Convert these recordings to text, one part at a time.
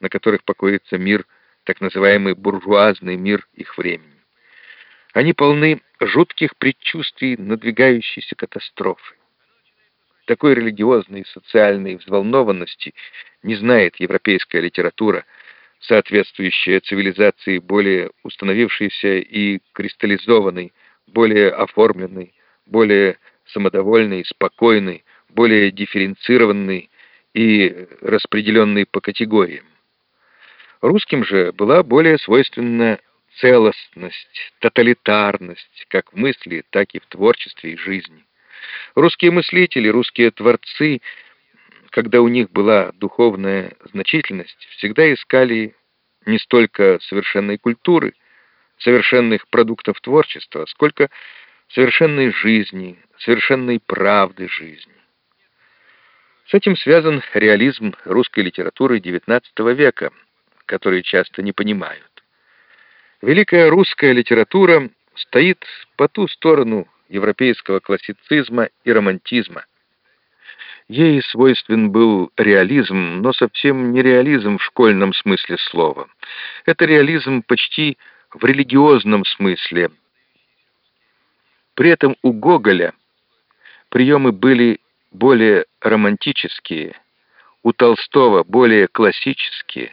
на которых покоится мир, так называемый буржуазный мир их времени. Они полны жутких предчувствий надвигающейся катастрофы. Такой религиозной и социальной взволнованности не знает европейская литература, соответствующая цивилизации более установившейся и кристаллизованной, более оформленной, более самодовольной, спокойной, более дифференцированной и распределенной по категориям. Русским же была более свойственна целостность, тоталитарность, как в мысли, так и в творчестве и жизни. Русские мыслители, русские творцы, когда у них была духовная значительность, всегда искали не столько совершенной культуры, совершенных продуктов творчества, сколько совершенной жизни, совершенной правды жизни. С этим связан реализм русской литературы XIX века, который часто не понимают. Великая русская литература стоит по ту сторону европейского классицизма и романтизма. Ей свойствен был реализм, но совсем не реализм в школьном смысле слова. Это реализм почти в религиозном смысле. При этом у Гоголя приемы были более романтические, у Толстого более классические.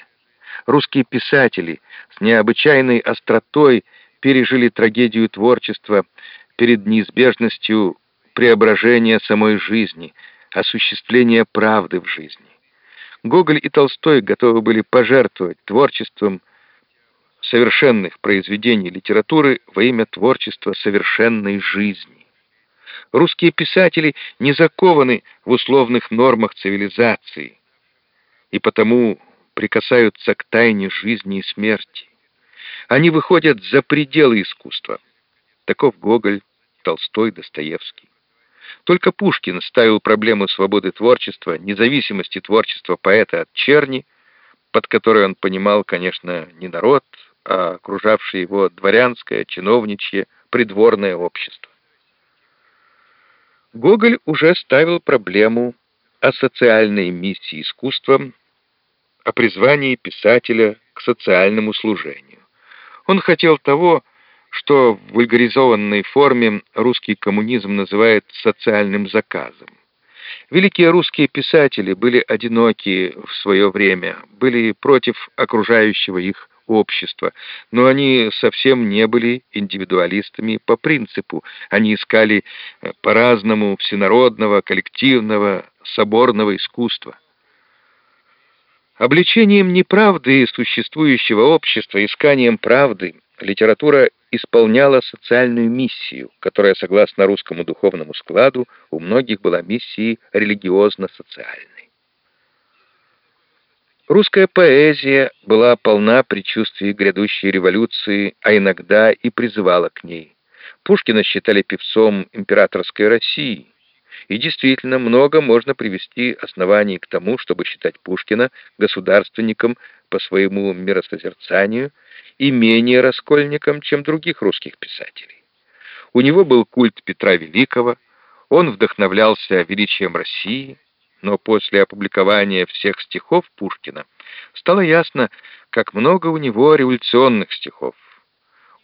Русские писатели с необычайной остротой пережили трагедию творчества перед неизбежностью преображения самой жизни, осуществления правды в жизни. Гоголь и Толстой готовы были пожертвовать творчеством совершенных произведений литературы во имя творчества совершенной жизни. Русские писатели не закованы в условных нормах цивилизации и потому прикасаются к тайне жизни и смерти. Они выходят за пределы искусства. Таков Гоголь, Толстой, Достоевский. Только Пушкин ставил проблему свободы творчества, независимости творчества поэта от черни, под которой он понимал, конечно, не народ, а окружавшее его дворянское, чиновничье, придворное общество. Гоголь уже ставил проблему о социальной миссии искусства, о призвании писателя к социальному служению. Он хотел того, что в вульгаризованной форме русский коммунизм называет социальным заказом. Великие русские писатели были одиноки в свое время, были против окружающего их общества, но они совсем не были индивидуалистами по принципу. Они искали э, по-разному всенародного, коллективного, соборного искусства. Обличением неправды существующего общества, исканием правды, литература исполняла социальную миссию, которая, согласно русскому духовному складу, у многих была миссией религиозно-социальной. Русская поэзия была полна предчувствий грядущей революции, а иногда и призывала к ней. Пушкина считали певцом императорской России. И действительно, много можно привести оснований к тому, чтобы считать Пушкина государственником по своему миросозерцанию и менее раскольником, чем других русских писателей. У него был культ Петра Великого, он вдохновлялся величием России, но после опубликования всех стихов Пушкина стало ясно, как много у него революционных стихов.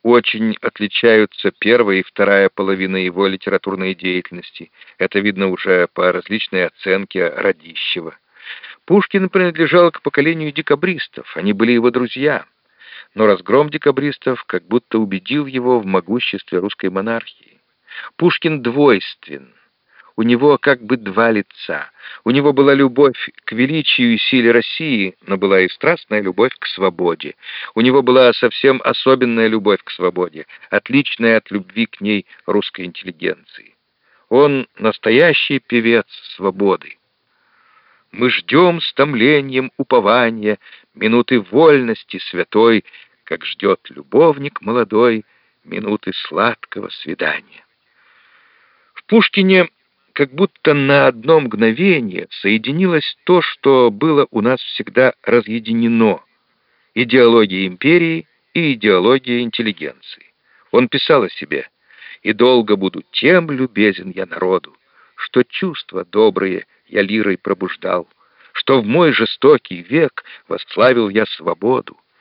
Очень отличаются первая и вторая половина его литературной деятельности. Это видно уже по различной оценке Радищева. Пушкин принадлежал к поколению декабристов, они были его друзья. Но разгром декабристов как будто убедил его в могуществе русской монархии. Пушкин двойствен, у него как бы два лица. У него была любовь к величию и силе России, но была и страстная любовь к свободе. У него была совсем особенная любовь к свободе, отличная от любви к ней русской интеллигенции. Он настоящий певец свободы. Мы ждем с томлением упования минуты вольности святой, как ждет любовник молодой минуты сладкого свидания. В Пушкине как будто на одно мгновение соединилось то, что было у нас всегда разъединено — идеология империи и идеология интеллигенции. Он писал о себе «И долго буду тем любезен я народу, что чувства добрые я лирой пробуждал, что в мой жестокий век восславил я свободу,